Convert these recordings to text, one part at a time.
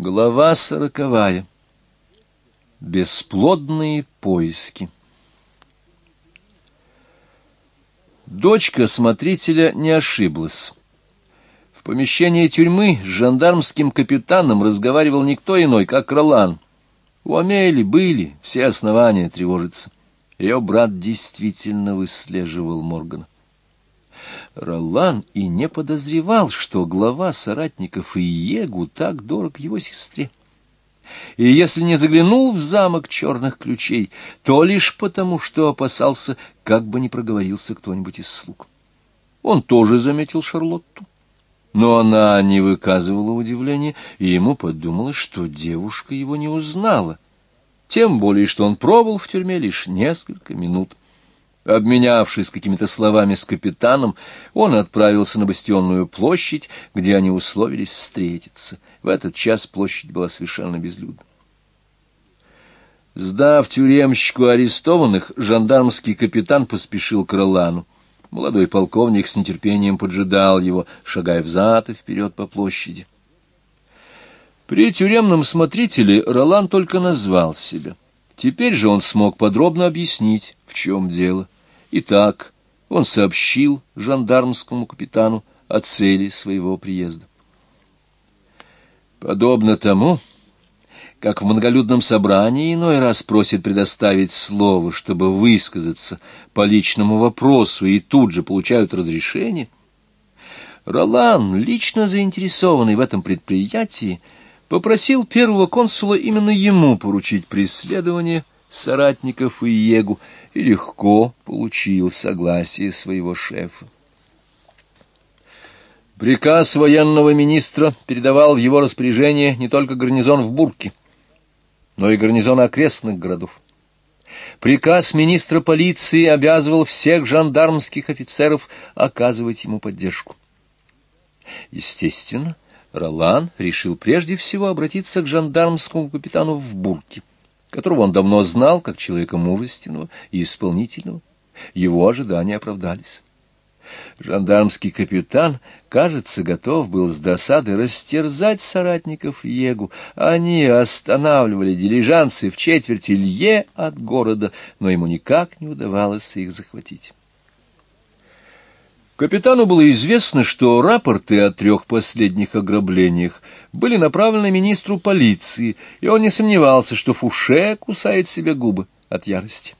Глава сороковая. Бесплодные поиски. Дочка смотрителя не ошиблась. В помещении тюрьмы с жандармским капитаном разговаривал никто иной, как Ролан. У Амели были все основания тревожиться. Ее брат действительно выслеживал Моргана. Ролан и не подозревал, что глава соратников Иегу так дорог его сестре. И если не заглянул в замок черных ключей, то лишь потому, что опасался, как бы не проговорился кто-нибудь из слуг. Он тоже заметил Шарлотту. Но она не выказывала удивления, и ему подумалось, что девушка его не узнала. Тем более, что он пробыл в тюрьме лишь несколько минут. Обменявшись какими-то словами с капитаном, он отправился на Бастионную площадь, где они условились встретиться. В этот час площадь была совершенно безлюдна. Сдав тюремщику арестованных, жандармский капитан поспешил к Ролану. Молодой полковник с нетерпением поджидал его, шагая взад и вперед по площади. При тюремном смотрителе Ролан только назвал себя. Теперь же он смог подробно объяснить, в чем дело. Итак, он сообщил жандармскому капитану о цели своего приезда. Подобно тому, как в многолюдном собрании иной раз просит предоставить слово, чтобы высказаться по личному вопросу, и тут же получают разрешение, Ролан, лично заинтересованный в этом предприятии, попросил первого консула именно ему поручить преследование соратников и Егу и легко получил согласие своего шефа. Приказ военного министра передавал в его распоряжение не только гарнизон в Бурке, но и гарнизон окрестных городов. Приказ министра полиции обязывал всех жандармских офицеров оказывать ему поддержку. Естественно, Ролан решил прежде всего обратиться к жандармскому капитану в Бурке которого он давно знал как человека мужественного и исполнительного. Его ожидания оправдались. Жандармский капитан, кажется, готов был с досады растерзать соратников Егу. Они останавливали дилижансы в четверти лье от города, но ему никак не удавалось их захватить. Капитану было известно, что рапорты о трех последних ограблениях были направлены министру полиции, и он не сомневался, что Фуше кусает себе губы от ярости.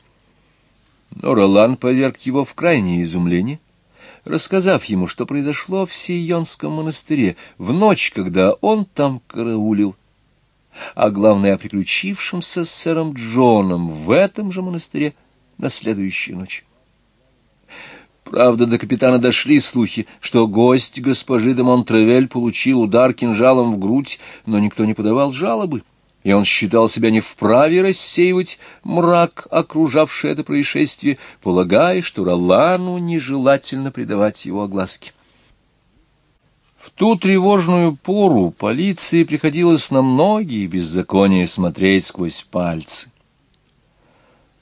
Но Ролан поверг его в крайнее изумление, рассказав ему, что произошло в Сионском монастыре в ночь, когда он там караулил, а главное о приключившемся с сэром Джоном в этом же монастыре на следующую ночь. Правда, до капитана дошли слухи, что гость госпожи де Монтревель получил удар кинжалом в грудь, но никто не подавал жалобы, и он считал себя не вправе рассеивать мрак, окружавший это происшествие, полагая, что Ролану нежелательно придавать его огласке. В ту тревожную пору полиции приходилось на многие беззакония смотреть сквозь пальцы.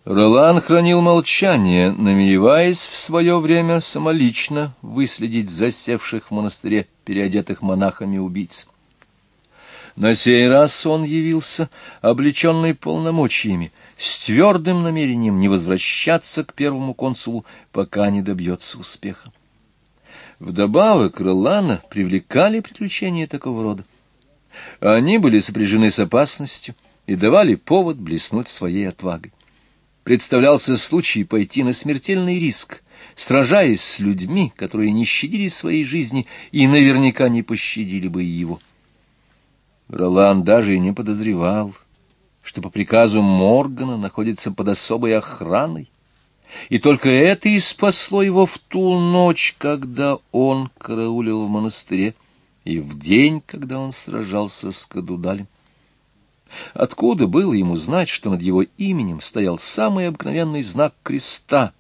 Ролан хранил молчание, намереваясь в свое время самолично выследить засевших в монастыре переодетых монахами убийц. На сей раз он явился, облеченный полномочиями, с твердым намерением не возвращаться к первому консулу, пока не добьется успеха. Вдобавок Ролана привлекали приключения такого рода. Они были сопряжены с опасностью и давали повод блеснуть своей отвагой представлялся случай пойти на смертельный риск, сражаясь с людьми, которые не щадили своей жизни и наверняка не пощадили бы его. Ролан даже и не подозревал, что по приказу Моргана находится под особой охраной, и только это и спасло его в ту ночь, когда он караулил в монастыре, и в день, когда он сражался с Кадудалем. Откуда было ему знать, что над его именем стоял самый обыкновенный знак креста,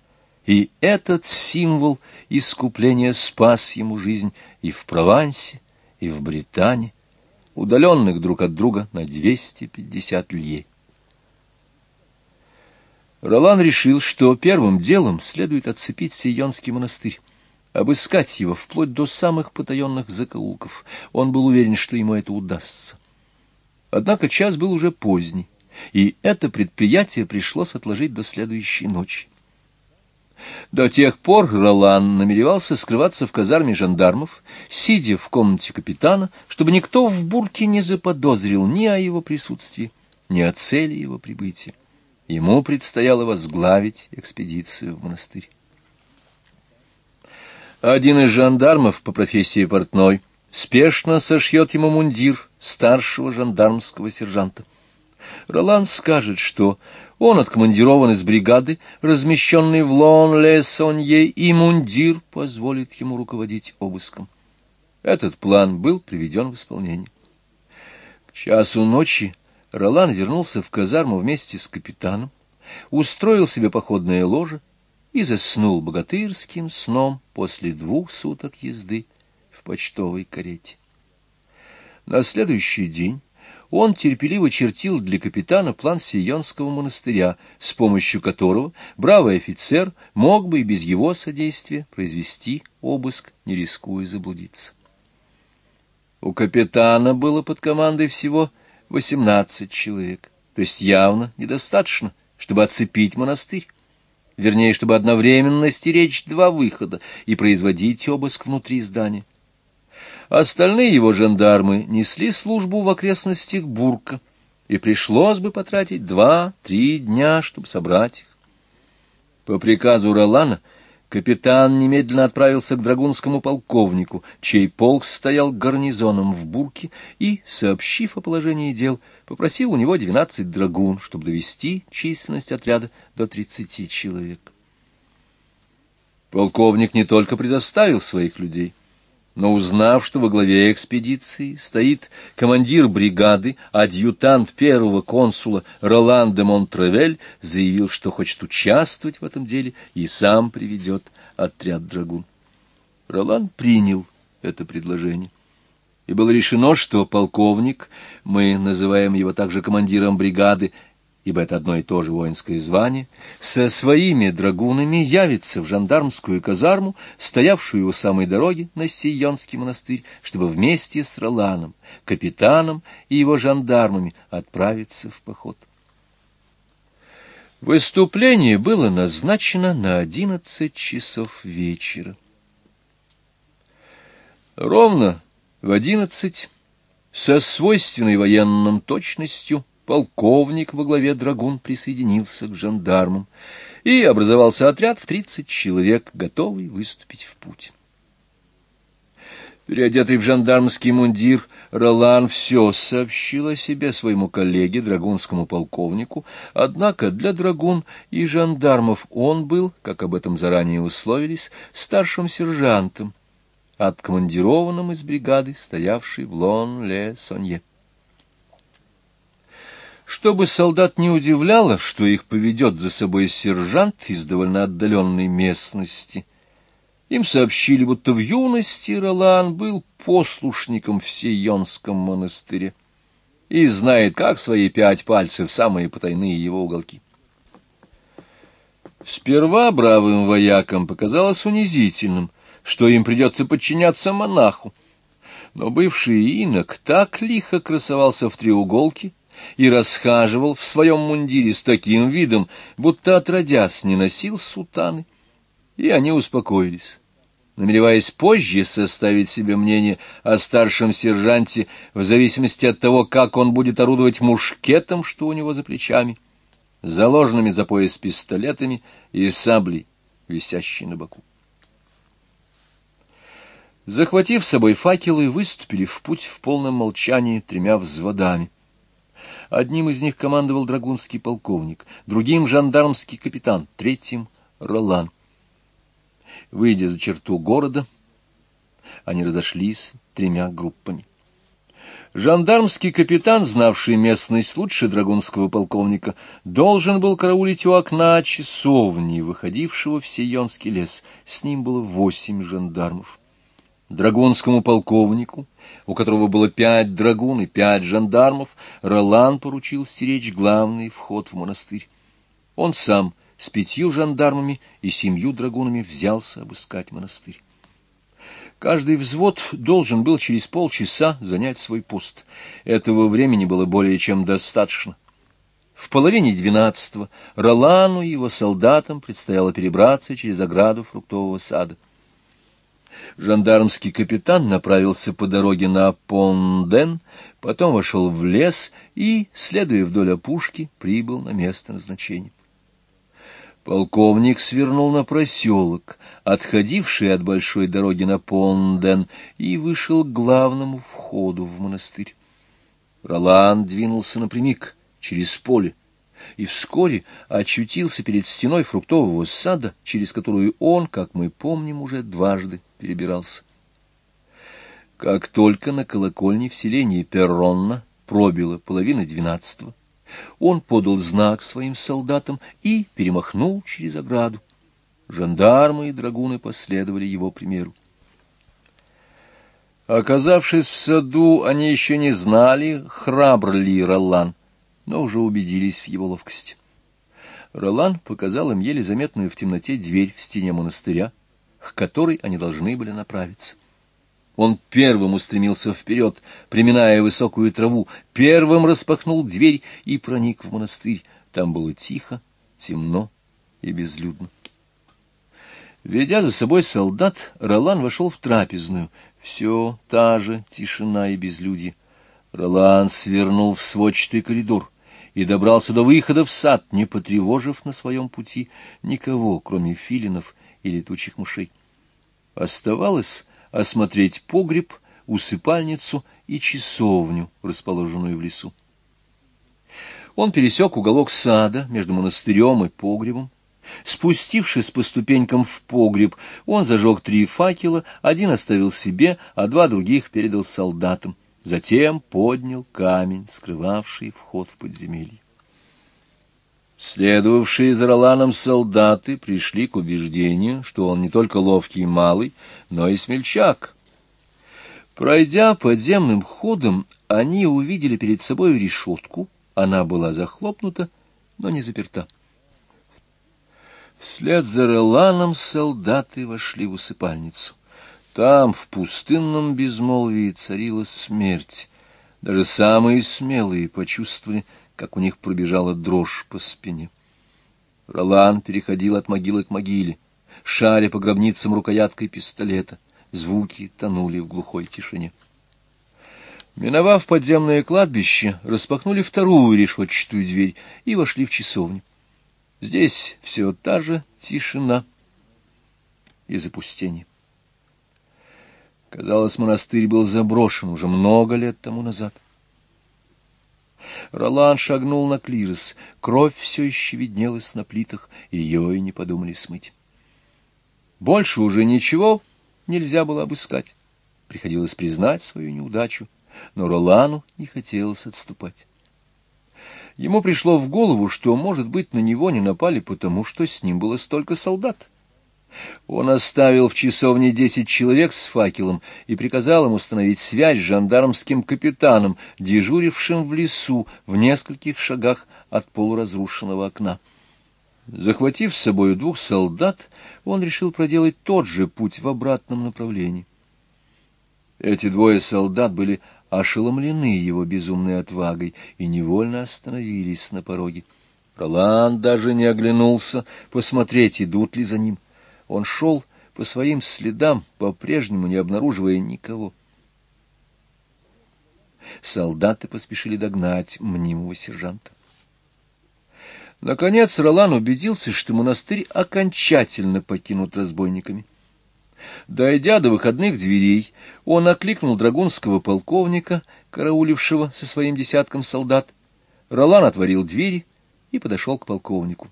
и этот символ искупления спас ему жизнь и в Провансе, и в Британии, удаленных друг от друга на 250 лье. Ролан решил, что первым делом следует отцепить Сионский монастырь, обыскать его вплоть до самых потаенных закоулков. Он был уверен, что ему это удастся. Однако час был уже поздний, и это предприятие пришлось отложить до следующей ночи. До тех пор Ролан намеревался скрываться в казарме жандармов, сидя в комнате капитана, чтобы никто в бурке не заподозрил ни о его присутствии, ни о цели его прибытия. Ему предстояло возглавить экспедицию в монастырь. Один из жандармов по профессии портной спешно сошьет ему мундир старшего жандармского сержанта. Ролан скажет, что он откомандирован из бригады, размещенной в Лон-Ле-Сонье, и мундир позволит ему руководить обыском. Этот план был приведен в исполнение. К часу ночи Ролан вернулся в казарму вместе с капитаном, устроил себе походное ложе и заснул богатырским сном после двух суток езды в почтовой карете. На следующий день он терпеливо чертил для капитана план Сионского монастыря, с помощью которого бравый офицер мог бы и без его содействия произвести обыск, не рискуя заблудиться. У капитана было под командой всего восемнадцать человек, то есть явно недостаточно, чтобы оцепить монастырь. Вернее, чтобы одновременно стеречь два выхода и производить обыск внутри здания. Остальные его жандармы несли службу в окрестностях Бурка, и пришлось бы потратить два-три дня, чтобы собрать их. По приказу Ролана капитан немедленно отправился к драгунскому полковнику, чей полк стоял гарнизоном в Бурке, и, сообщив о положении дел, попросил у него двенадцать драгун, чтобы довести численность отряда до тридцати человек. Полковник не только предоставил своих людей — но узнав, что во главе экспедиции стоит командир бригады, адъютант первого консула Ролан де Монтревель, заявил, что хочет участвовать в этом деле и сам приведет отряд драгун. Ролан принял это предложение. И было решено, что полковник, мы называем его также командиром бригады, ибо это одно и то же воинское звание, со своими драгунами явится в жандармскую казарму, стоявшую у самой дороги на Сионский монастырь, чтобы вместе с Роланом, капитаном и его жандармами отправиться в поход. Выступление было назначено на одиннадцать часов вечера. Ровно в одиннадцать, со свойственной военным точностью, полковник во главе драгун присоединился к жандармам, и образовался отряд в тридцать человек, готовый выступить в путь. Переодетый в жандармский мундир, Ролан все сообщил о себе своему коллеге, драгунскому полковнику, однако для драгун и жандармов он был, как об этом заранее условились, старшим сержантом, откомандированным из бригады, стоявшей в Лон-Ле-Сонье. Чтобы солдат не удивляло, что их поведет за собой сержант из довольно отдаленной местности, им сообщили, будто в юности Ролан был послушником в Сионском монастыре и знает, как свои пять пальцев самые потайные его уголки. Сперва бравым воякам показалось унизительным, что им придется подчиняться монаху, но бывший инок так лихо красовался в треуголке, и расхаживал в своем мундире с таким видом, будто отродясь не носил сутаны. И они успокоились, намереваясь позже составить себе мнение о старшем сержанте в зависимости от того, как он будет орудовать мушкетом, что у него за плечами, заложенными за пояс пистолетами и саблей, висящей на боку. Захватив с собой факелы, выступили в путь в полном молчании тремя взводами. Одним из них командовал драгунский полковник, другим — жандармский капитан, третьим — Ролан. Выйдя за черту города, они разошлись тремя группами. Жандармский капитан, знавший местность лучше драгунского полковника, должен был караулить у окна часовни, выходившего в Сионский лес. С ним было восемь жандармов. Драгунскому полковнику, у которого было пять драгун и пять жандармов, Ролан поручил стеречь главный вход в монастырь. Он сам с пятью жандармами и семью драгунами взялся обыскать монастырь. Каждый взвод должен был через полчаса занять свой пост. Этого времени было более чем достаточно. В половине двенадцатого Ролану и его солдатам предстояло перебраться через ограду фруктового сада. Жандармский капитан направился по дороге на Понден, потом вошел в лес и, следуя вдоль опушки, прибыл на место назначения. Полковник свернул на проселок, отходивший от большой дороги на Понден, и вышел к главному входу в монастырь. Ролан двинулся напрямик, через поле, и вскоре очутился перед стеной фруктового сада, через которую он, как мы помним, уже дважды перебирался. Как только на колокольне в селении Перронна пробило половина двенадцатого, он подал знак своим солдатам и перемахнул через ограду. Жандармы и драгуны последовали его примеру. Оказавшись в саду, они еще не знали, храбр ли Ролан, но уже убедились в его ловкости. Ролан показал им еле заметную в темноте дверь в стене монастыря, к которой они должны были направиться. Он первым устремился вперед, приминая высокую траву, первым распахнул дверь и проник в монастырь. Там было тихо, темно и безлюдно. Ведя за собой солдат, Ролан вошел в трапезную. Все та же тишина и безлюдье. Ролан свернул в сводчатый коридор и добрался до выхода в сад, не потревожив на своем пути никого, кроме филинов и летучих мышей. Оставалось осмотреть погреб, усыпальницу и часовню, расположенную в лесу. Он пересек уголок сада между монастырем и погребом. Спустившись по ступенькам в погреб, он зажег три факела, один оставил себе, а два других передал солдатам. Затем поднял камень, скрывавший вход в подземелье. Следовавшие за Роланом солдаты пришли к убеждению, что он не только ловкий малый, но и смельчак. Пройдя подземным ходом, они увидели перед собой решетку. Она была захлопнута, но не заперта. Вслед за Роланом солдаты вошли в усыпальницу. Там, в пустынном безмолвии, царила смерть. Даже самые смелые почувствовали, как у них пробежала дрожь по спине. Ролан переходил от могилы к могиле, шаря по гробницам рукояткой пистолета. Звуки тонули в глухой тишине. Миновав подземное кладбище, распахнули вторую решетчатую дверь и вошли в часовню. Здесь все та же тишина и запустение. Казалось, монастырь был заброшен уже много лет тому назад. Ролан шагнул на клирос. Кровь все еще виднелась на плитах, ее и не подумали смыть. Больше уже ничего нельзя было обыскать. Приходилось признать свою неудачу, но Ролану не хотелось отступать. Ему пришло в голову, что, может быть, на него не напали потому, что с ним было столько солдат. Он оставил в часовне десять человек с факелом и приказал им установить связь с жандармским капитаном, дежурившим в лесу в нескольких шагах от полуразрушенного окна. Захватив с собой двух солдат, он решил проделать тот же путь в обратном направлении. Эти двое солдат были ошеломлены его безумной отвагой и невольно остановились на пороге. Ролан даже не оглянулся посмотреть, идут ли за ним. Он шел по своим следам, по-прежнему не обнаруживая никого. Солдаты поспешили догнать мнимого сержанта. Наконец Ролан убедился, что монастырь окончательно покинут разбойниками. Дойдя до выходных дверей, он окликнул драгунского полковника, караулившего со своим десятком солдат. Ролан отворил двери и подошел к полковнику.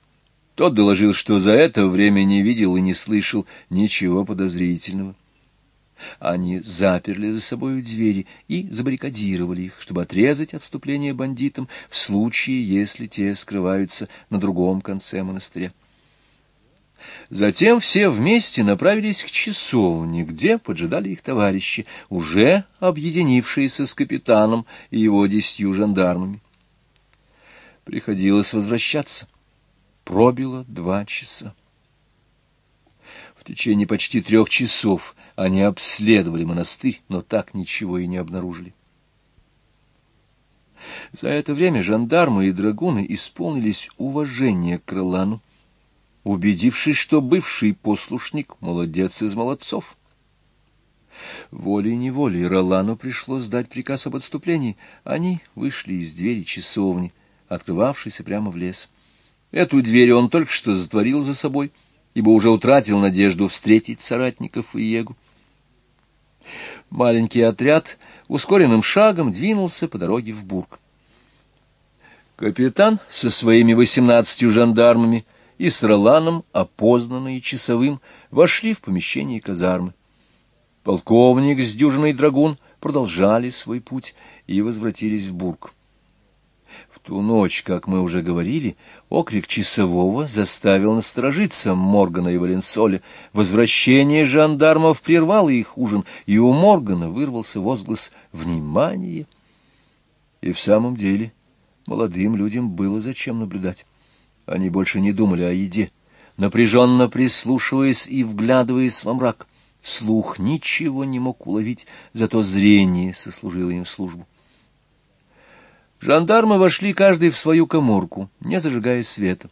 Тот доложил, что за это время не видел и не слышал ничего подозрительного. Они заперли за собою двери и забаррикадировали их, чтобы отрезать отступление бандитам в случае, если те скрываются на другом конце монастыря. Затем все вместе направились к часовне, где поджидали их товарищи, уже объединившиеся с капитаном и его десятью жандармами. Приходилось возвращаться. Пробило два часа. В течение почти трех часов они обследовали монастырь, но так ничего и не обнаружили. За это время жандармы и драгуны исполнились уважения к Ролану, убедившись, что бывший послушник — молодец из молодцов. Волей-неволей Ролану пришлось дать приказ об отступлении. Они вышли из двери часовни, открывавшейся прямо в лес. Эту дверь он только что затворил за собой, ибо уже утратил надежду встретить соратников и Егу. Маленький отряд ускоренным шагом двинулся по дороге в Бург. Капитан со своими восемнадцатью жандармами и с Роланом, опознанные часовым, вошли в помещение казармы. Полковник с дюжиной драгун продолжали свой путь и возвратились в Бург. В ту ночь, как мы уже говорили, окрик часового заставил насторожиться Моргана и Валенсоля. Возвращение жандармов прервало их ужин, и у Моргана вырвался возглас «Внимание!». И в самом деле молодым людям было зачем наблюдать. Они больше не думали о еде, напряженно прислушиваясь и вглядываясь во мрак. Слух ничего не мог уловить, зато зрение сослужило им службу. Жандармы вошли каждый в свою коморку, не зажигая света.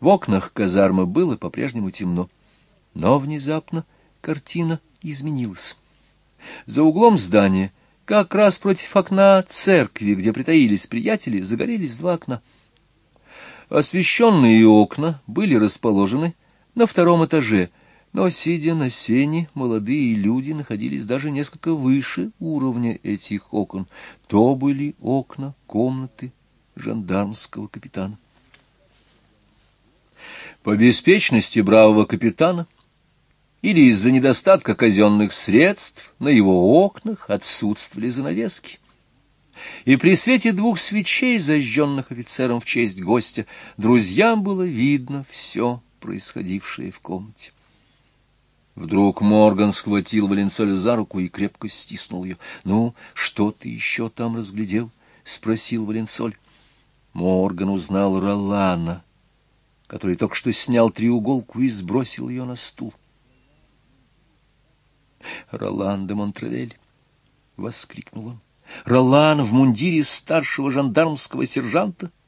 В окнах казармы было по-прежнему темно. Но внезапно картина изменилась. За углом здания, как раз против окна церкви, где притаились приятели, загорелись два окна. Освещенные окна были расположены на втором этаже — но, сидя на сене, молодые люди находились даже несколько выше уровня этих окон. То были окна комнаты жандармского капитана. По беспечности бравого капитана или из-за недостатка казенных средств на его окнах отсутствовали занавески. И при свете двух свечей, зажженных офицером в честь гостя, друзьям было видно все происходившее в комнате. Вдруг Морган схватил Валенцоля за руку и крепко стиснул ее. — Ну, что ты еще там разглядел? — спросил Валенцоль. Морган узнал Ролана, который только что снял треуголку и сбросил ее на стул. — Ролан де Монтравель! — воскликнул он. — Ролан в мундире старшего жандармского сержанта! —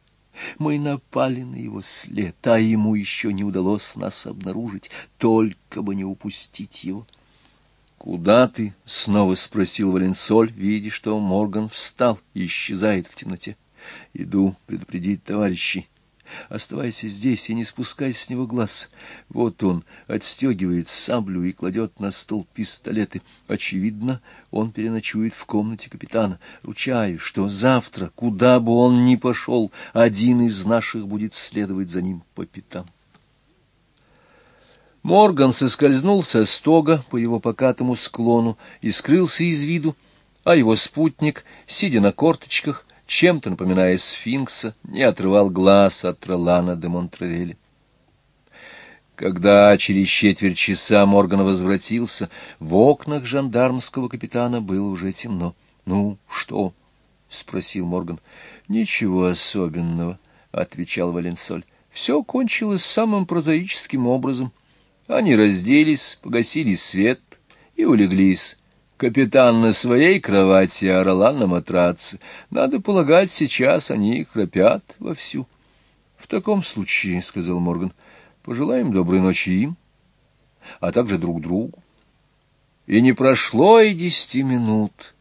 мы напали на его след, а ему еще не удалось нас обнаружить, только бы не упустить его. — Куда ты? — снова спросил Валенсоль, видя, что Морган встал и исчезает в темноте. — Иду предупредить товарищей. Оставайся здесь и не спускай с него глаз. Вот он отстегивает саблю и кладет на стол пистолеты. Очевидно, он переночует в комнате капитана. Ручаю, что завтра, куда бы он ни пошел, один из наших будет следовать за ним по пятам. Морган соскользнул со стога по его покатому склону и скрылся из виду, а его спутник, сидя на корточках, чем-то напоминая сфинкса, не отрывал глаз от Ролана де Монтравеля. Когда через четверть часа Морган возвратился, в окнах жандармского капитана было уже темно. — Ну, что? — спросил Морган. — Ничего особенного, — отвечал Валенсоль. — Все кончилось самым прозаическим образом. Они разделись, погасили свет и улеглись. Капитан на своей кровати, а Ролан на матраце. Надо полагать, сейчас они храпят вовсю. — В таком случае, — сказал Морган, — пожелаем доброй ночи им, а также друг другу. И не прошло и десяти минут,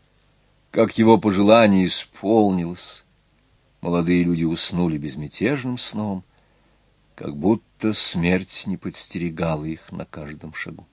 как его пожелание исполнилось. Молодые люди уснули безмятежным сном, как будто смерть не подстерегала их на каждом шагу.